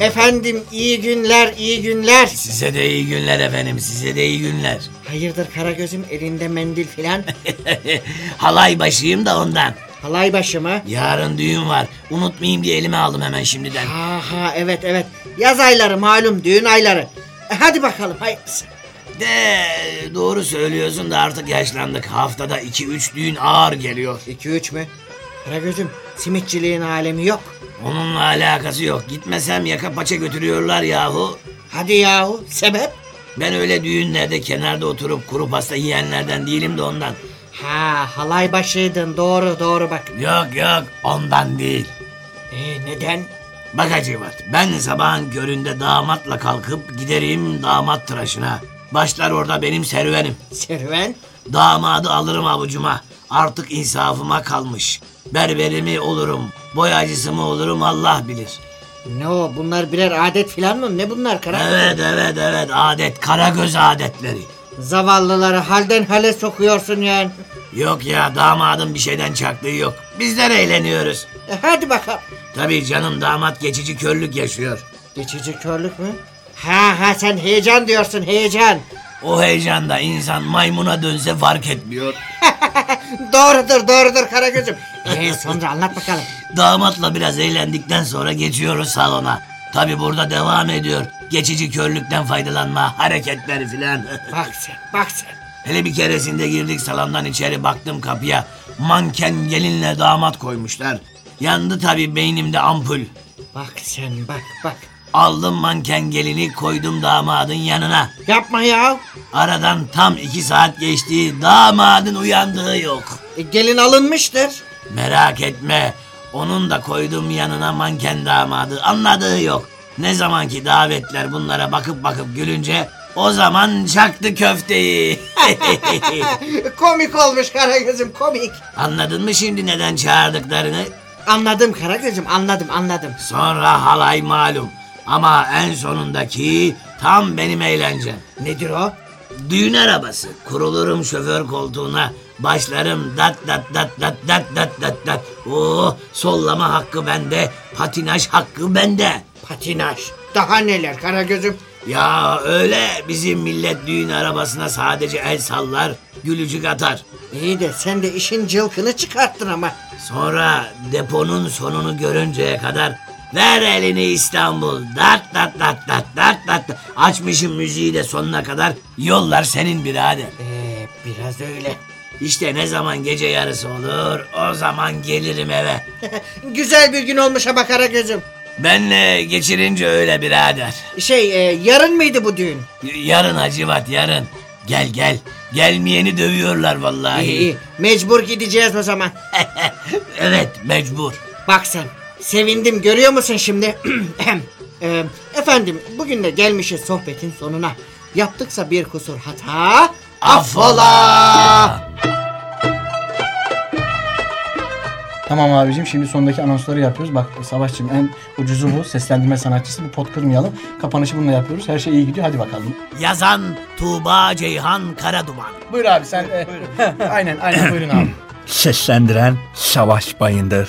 Efendim iyi günler iyi günler. Size de iyi günler efendim. Size de iyi günler. Hayırdır Karagöz'üm elinde mendil filan? Halay başıyım da ondan. Halay başı mı? Yarın düğün var. Unutmayayım diye elime aldım hemen şimdiden. Ha ha evet evet. Yaz ayları malum düğün ayları. E, hadi bakalım hayırlısı. De doğru söylüyorsun da artık yaşlandık. Haftada 2-3 düğün ağır geliyor. 2-3 mü? Karagöz'üm simitçiliğin alemi yok. Onunla alakası yok. Gitmesem yaka paça götürüyorlar yahu. Hadi yahu sebep? Ben öyle düğünlerde kenarda oturup kuru pasta yiyenlerden değilim de ondan. Ha halay başıydın doğru doğru bak. Yok yok ondan değil. E, neden? Bak Hacivat ben sabahın köründe damatla kalkıp giderim damat tıraşına. Başlar orada benim serüvenim. Serüven? Damadı alırım avucuma. Artık insafıma kalmış. Berberi mi olurum, boyacısı mı olurum Allah bilir. Ne o bunlar birer adet filan mı? Ne bunlar Karagöz? Evet evet evet adet karagöz adetleri. Zavallıları halden hale sokuyorsun yani. Yok ya damadın bir şeyden çaktığı yok. Bizler eğleniyoruz. E, hadi bakalım. Tabii canım damat geçici körlük yaşıyor. Geçici körlük mü? Ha ha sen heyecan diyorsun heyecan. O heyecanda insan maymuna dönse fark etmiyor. doğrudur doğrudur Karagöz'üm. Ee, sonra anlat bakalım. Damatla biraz eğlendikten sonra geçiyoruz salona. Tabii burada devam ediyor. Geçici körlükten faydalanma, hareketler filan. Bak sen bak sen. Hele bir keresinde girdik salondan içeri baktım kapıya. Manken gelinle damat koymuşlar. Yandı tabii beynimde ampul. Bak sen bak bak. Aldım manken gelini koydum damadın yanına. Yapma ya. Aradan tam iki saat geçti damadın uyandığı yok. E, gelin alınmıştır. Merak etme onun da koydum yanına manken damadı anladığı yok. Ne zamanki davetler bunlara bakıp bakıp gülünce o zaman çaktı köfteyi. komik olmuş Karagöz'üm komik. Anladın mı şimdi neden çağırdıklarını? Anladım Karagöz'üm anladım anladım. Sonra halay malum. Ama en sonundaki tam benim eğlencem. Nedir o? Düğün arabası. Kurulurum şoför koltuğuna. Başlarım dat dat dat dat dat dat dat dat. Oo, sollama hakkı bende. Patinaj hakkı bende. Patinaj. Daha neler Karagöz'üm? Ya öyle bizim millet düğün arabasına sadece el sallar, gülücük atar. İyi de sen de işin cılkını çıkarttın ama. Sonra deponun sonunu görünceye kadar ver elini İstanbul. Dat dat dat dat dat dat. Açmışım müziği de sonuna kadar. Yollar senin birader. Ee, biraz öyle. İşte ne zaman gece yarısı olur o zaman gelirim eve. Güzel bir gün olmuş ama Karagöz'üm. Benle geçirince öyle birader. Şey e, yarın mıydı bu düğün? Y- Yarın Hacivat yarın. Gel gel. Gelmeyeni dövüyorlar vallahi. İyi iyi. Mecbur gideceğiz o zaman. evet mecbur. Bak sen. Sevindim görüyor musun şimdi? Ee, efendim bugün de gelmişiz sohbetin sonuna. Yaptıksa bir kusur hata affola. Tamam abicim şimdi sondaki anonsları yapıyoruz. Bak Savaşçım en ucuzu bu. Seslendirme sanatçısı. Bu pot kırmayalım. Kapanışı bununla yapıyoruz. Her şey iyi gidiyor. Hadi bakalım. Yazan Tuğba Ceyhan Karaduman. Buyur abi sen. e, aynen aynen buyurun abi. Seslendiren Savaş Bayındır,